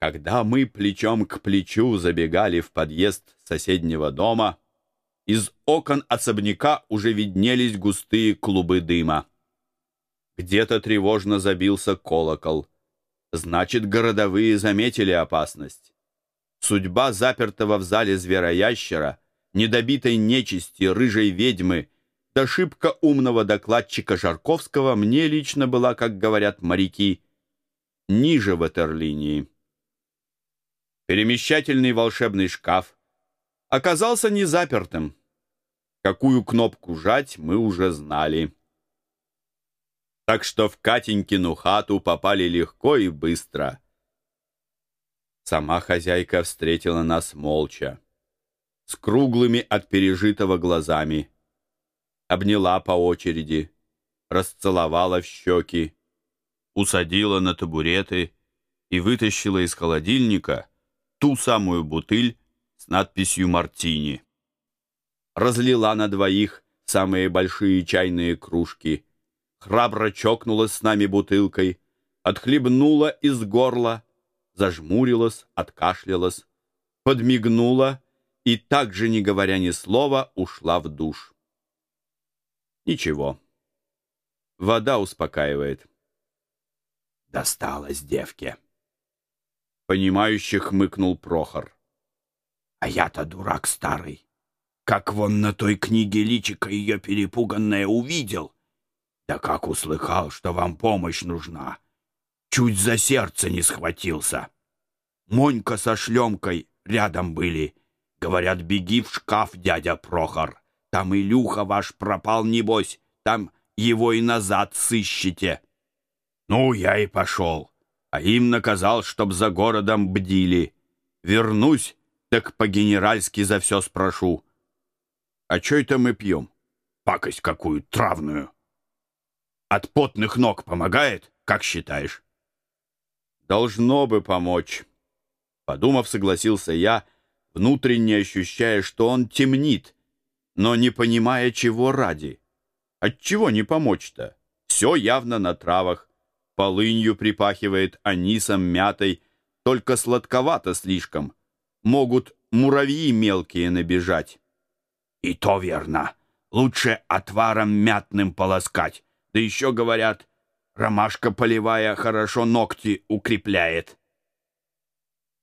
Когда мы плечом к плечу забегали в подъезд соседнего дома, из окон особняка уже виднелись густые клубы дыма. Где-то тревожно забился колокол. Значит, городовые заметили опасность. Судьба запертого в зале звероящера, недобитой нечисти, рыжей ведьмы, да шибко умного докладчика Жарковского мне лично была, как говорят моряки, ниже ватерлинии. Перемещательный волшебный шкаф оказался не запертым. Какую кнопку жать, мы уже знали. Так что в Катенькину хату попали легко и быстро. Сама хозяйка встретила нас молча, с круглыми от пережитого глазами. Обняла по очереди, расцеловала в щеки, усадила на табуреты и вытащила из холодильника ту самую бутыль с надписью «Мартини». Разлила на двоих самые большие чайные кружки, храбро чокнулась с нами бутылкой, отхлебнула из горла, зажмурилась, откашлялась, подмигнула и, также не говоря ни слова, ушла в душ. Ничего. Вода успокаивает. Досталось девке. Понимающе хмыкнул Прохор. А я-то дурак старый. Как вон на той книге личика ее перепуганное увидел. Да как услыхал, что вам помощь нужна. Чуть за сердце не схватился. Монька со шлемкой рядом были. Говорят, беги в шкаф, дядя Прохор. Там Илюха ваш пропал, небось. Там его и назад сыщете. Ну, я и пошел а им наказал, чтоб за городом бдили. Вернусь, так по-генеральски за все спрошу. А что это мы пьем? Пакость какую, травную. От потных ног помогает, как считаешь? Должно бы помочь. Подумав, согласился я, внутренне ощущая, что он темнит, но не понимая, чего ради. Отчего не помочь-то? Все явно на травах полынью припахивает, анисом, мятой, только сладковато слишком. Могут муравьи мелкие набежать. И то верно. Лучше отваром мятным полоскать. Да еще говорят, ромашка полевая хорошо ногти укрепляет.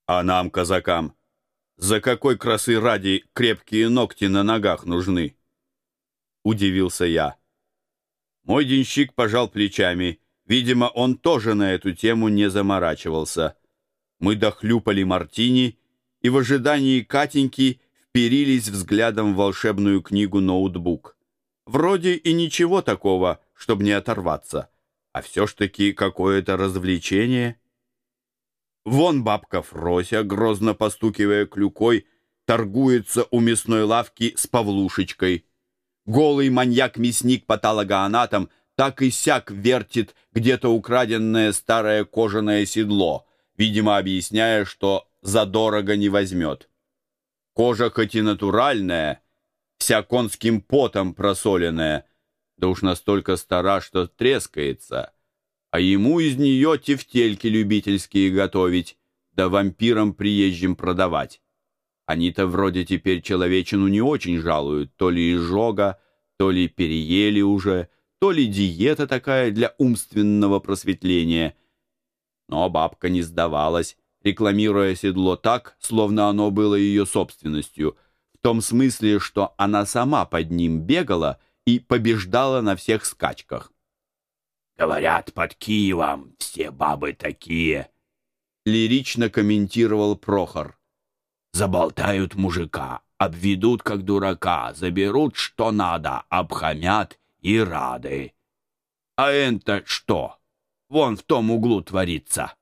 А нам, казакам, за какой красы ради крепкие ногти на ногах нужны? Удивился я. Мой денщик пожал плечами Видимо, он тоже на эту тему не заморачивался. Мы дохлюпали мартини и в ожидании Катеньки вперились взглядом в волшебную книгу «Ноутбук». Вроде и ничего такого, чтобы не оторваться, а все ж таки какое-то развлечение. Вон бабка Фрося, грозно постукивая клюкой, торгуется у мясной лавки с Павлушечкой. Голый маньяк-мясник патологоанатом так и сяк вертит где-то украденное старое кожаное седло, видимо, объясняя, что задорого не возьмет. Кожа хоть и натуральная, вся конским потом просоленная, да уж настолько стара, что трескается, а ему из нее тефтельки любительские готовить, да вампирам приезжим продавать. Они-то вроде теперь человечину не очень жалуют, то ли изжога, то ли переели уже, то ли диета такая для умственного просветления. Но бабка не сдавалась, рекламируя седло так, словно оно было ее собственностью, в том смысле, что она сама под ним бегала и побеждала на всех скачках. «Говорят, под Киевом все бабы такие», — лирично комментировал Прохор. «Заболтают мужика, обведут как дурака, заберут что надо, обхамят и рады. А это что? Вон в том углу творится.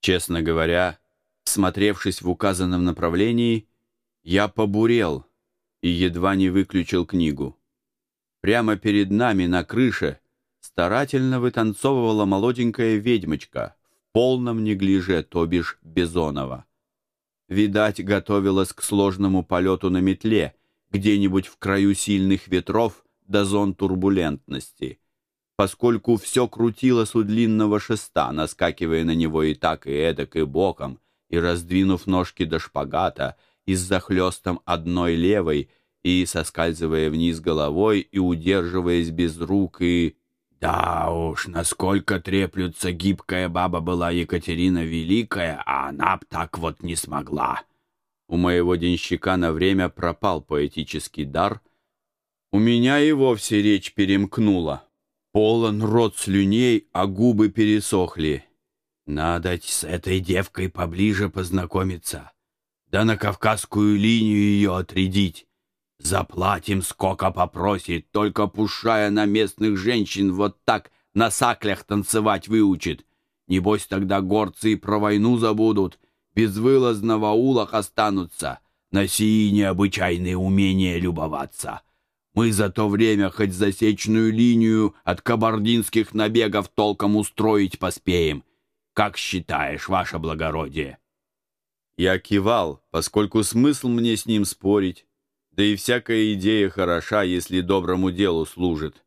Честно говоря, смотревшись в указанном направлении, я побурел и едва не выключил книгу. Прямо перед нами на крыше старательно вытанцовывала молоденькая ведьмочка в полном неглиже, то бишь Бизонова. Видать, готовилась к сложному полету на метле, где-нибудь в краю сильных ветров до зон турбулентности. поскольку все крутилось у длинного шеста, наскакивая на него и так, и эдак, и боком, и раздвинув ножки до шпагата, и с захлестом одной левой, и соскальзывая вниз головой, и удерживаясь без рук, и... Да уж, насколько треплются гибкая баба была Екатерина Великая, а она б так вот не смогла. У моего денщика на время пропал поэтический дар. У меня и вовсе речь перемкнула. Полон рот слюней, а губы пересохли. Надо с этой девкой поближе познакомиться. Да на Кавказскую линию ее отрядить. Заплатим, сколько попросит, только пушая на местных женщин вот так на саклях танцевать выучит. Небось тогда горцы и про войну забудут, безвылазно в аулах останутся, на сии необычайные умения любоваться. Мы за то время хоть засечную линию от кабардинских набегов толком устроить поспеем. Как считаешь, ваше благородие?» Я кивал, поскольку смысл мне с ним спорить. Да и всякая идея хороша, если доброму делу служит.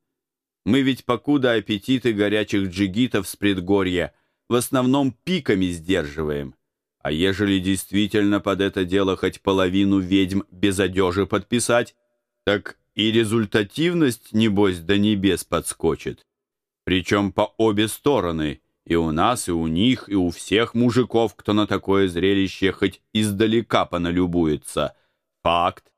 Мы ведь покуда аппетиты горячих джигитов с предгорья в основном пиками сдерживаем. А ежели действительно под это дело хоть половину ведьм без одежи подписать, так и результативность, небось, до небес подскочит. Причем по обе стороны, и у нас, и у них, и у всех мужиков, кто на такое зрелище хоть издалека поналюбуется. Факт.